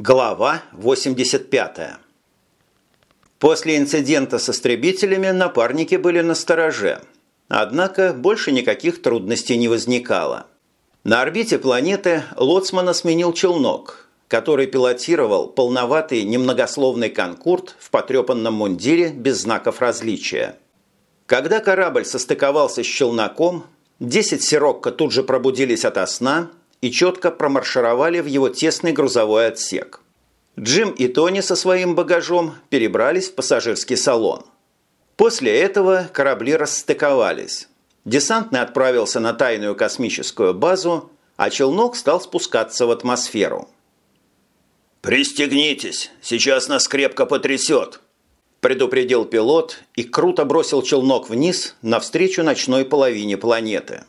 Глава 85. После инцидента с истребителями напарники были на стороже. Однако больше никаких трудностей не возникало. На орбите планеты Лоцмана сменил челнок, который пилотировал полноватый немногословный конкурт в потрепанном мундире без знаков различия. Когда корабль состыковался с челноком, 10 сирокко тут же пробудились ото сна и четко промаршировали в его тесный грузовой отсек. Джим и Тони со своим багажом перебрались в пассажирский салон. После этого корабли расстыковались. Десантный отправился на тайную космическую базу, а челнок стал спускаться в атмосферу. «Пристегнитесь, сейчас нас крепко потрясет», – предупредил пилот и круто бросил челнок вниз навстречу ночной половине планеты.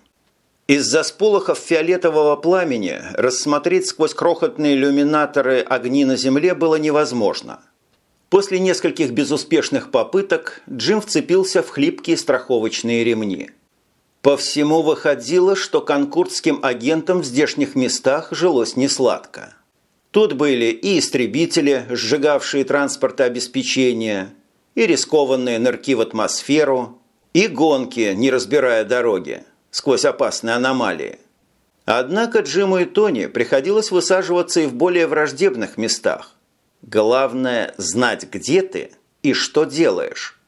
Из-за сполохов фиолетового пламени рассмотреть сквозь крохотные иллюминаторы огни на Земле было невозможно. После нескольких безуспешных попыток Джим вцепился в хлипкие страховочные ремни. По всему выходило, что конкурдским агентам в здешних местах жилось несладко. Тут были и истребители, сжигавшие транспортообеспечение, и рискованные нырки в атмосферу, и гонки, не разбирая дороги сквозь опасные аномалии. Однако Джиму и Тони приходилось высаживаться и в более враждебных местах. Главное – знать, где ты и что делаешь.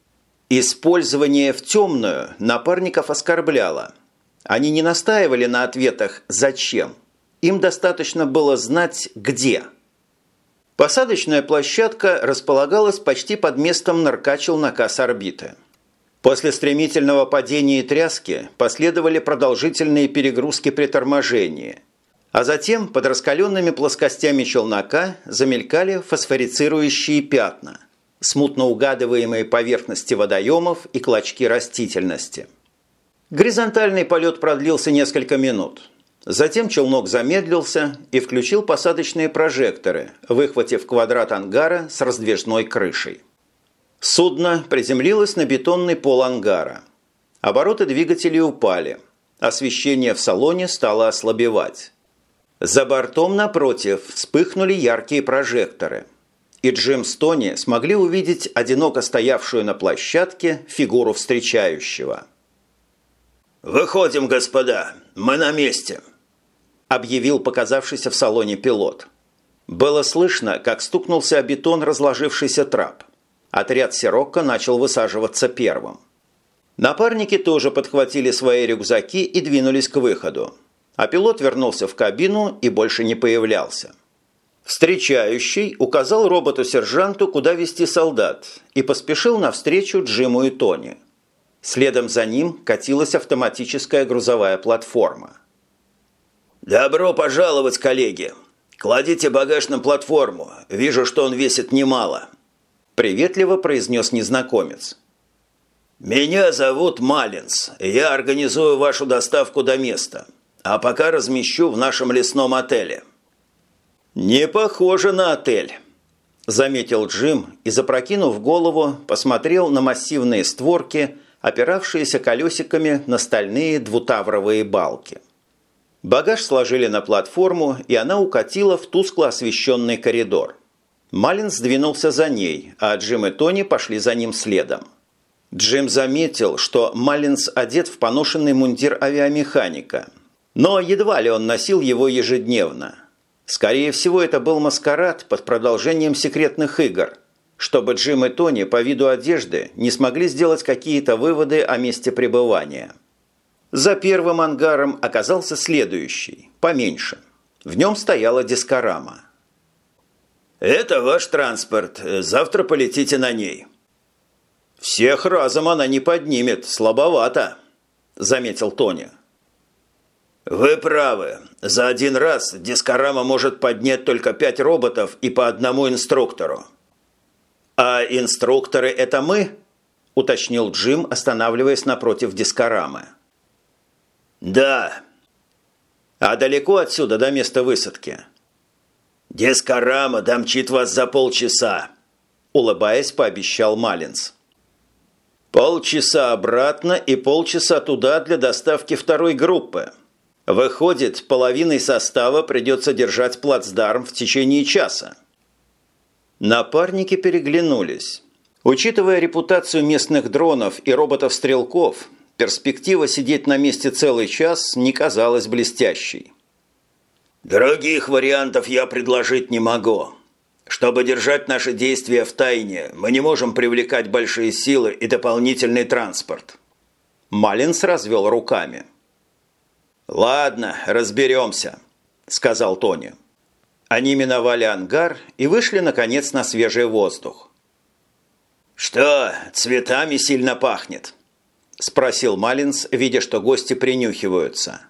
Использование в темную напарников оскорбляло. Они не настаивали на ответах «зачем?». Им достаточно было знать «где?». Посадочная площадка располагалась почти под местом нырка челнока с орбиты – После стремительного падения и тряски последовали продолжительные перегрузки при торможении, а затем под раскаленными плоскостями челнока замелькали фосфорицирующие пятна, смутно угадываемые поверхности водоемов и клочки растительности. Горизонтальный полет продлился несколько минут. Затем челнок замедлился и включил посадочные прожекторы, выхватив квадрат ангара с раздвижной крышей. Судно приземлилось на бетонный пол ангара. Обороты двигателей упали. Освещение в салоне стало ослабевать. За бортом напротив вспыхнули яркие прожекторы. И Джим с Тони смогли увидеть одиноко стоявшую на площадке фигуру встречающего. «Выходим, господа, мы на месте», – объявил показавшийся в салоне пилот. Было слышно, как стукнулся о бетон разложившийся трап. Отряд Сирокко начал высаживаться первым. Напарники тоже подхватили свои рюкзаки и двинулись к выходу. А пилот вернулся в кабину и больше не появлялся. Встречающий указал роботу-сержанту, куда вести солдат, и поспешил навстречу Джиму и Тони. Следом за ним катилась автоматическая грузовая платформа. «Добро пожаловать, коллеги! Кладите багаж на платформу. Вижу, что он весит немало. – приветливо произнес незнакомец. «Меня зовут Малинс. Я организую вашу доставку до места. А пока размещу в нашем лесном отеле». «Не похоже на отель», – заметил Джим и, запрокинув голову, посмотрел на массивные створки, опиравшиеся колесиками на стальные двутавровые балки. Багаж сложили на платформу, и она укатила в тускло освещенный коридор. Малин сдвинулся за ней, а Джим и Тони пошли за ним следом. Джим заметил, что Маллинс одет в поношенный мундир авиамеханика. Но едва ли он носил его ежедневно. Скорее всего, это был маскарад под продолжением секретных игр, чтобы Джим и Тони по виду одежды не смогли сделать какие-то выводы о месте пребывания. За первым ангаром оказался следующий, поменьше. В нем стояла дискорама – «Это ваш транспорт. Завтра полетите на ней». «Всех разом она не поднимет. Слабовато», – заметил Тони. «Вы правы. За один раз дискорама может поднять только пять роботов и по одному инструктору». «А инструкторы – это мы?» – уточнил Джим, останавливаясь напротив дискорамы. «Да». «А далеко отсюда до места высадки?» «Дискорама домчит вас за полчаса», – улыбаясь, пообещал Малинс. «Полчаса обратно и полчаса туда для доставки второй группы. Выходит, половиной состава придется держать плацдарм в течение часа. Напарники переглянулись. Учитывая репутацию местных дронов и роботов-стрелков, перспектива сидеть на месте целый час не казалась блестящей. «Других вариантов я предложить не могу. Чтобы держать наши действия в тайне, мы не можем привлекать большие силы и дополнительный транспорт». Малинс развел руками. «Ладно, разберемся», – сказал Тони. Они миновали ангар и вышли, наконец, на свежий воздух. «Что, цветами сильно пахнет?» – спросил Малинс, видя, что гости принюхиваются.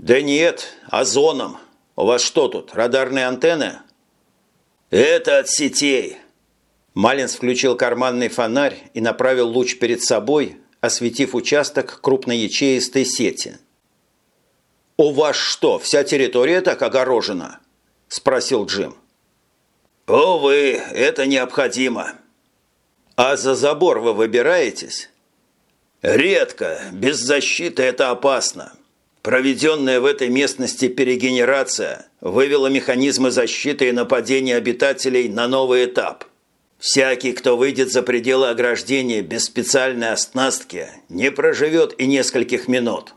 «Да нет, озоном. У вас что тут, радарные антенны?» «Это от сетей». Малинс включил карманный фонарь и направил луч перед собой, осветив участок крупноячеистой сети. «У вас что, вся территория так огорожена?» – спросил Джим. «Увы, это необходимо». «А за забор вы выбираетесь?» «Редко. Без защиты это опасно. Проведенная в этой местности перегенерация вывела механизмы защиты и нападения обитателей на новый этап. Всякий, кто выйдет за пределы ограждения без специальной оснастки, не проживет и нескольких минут».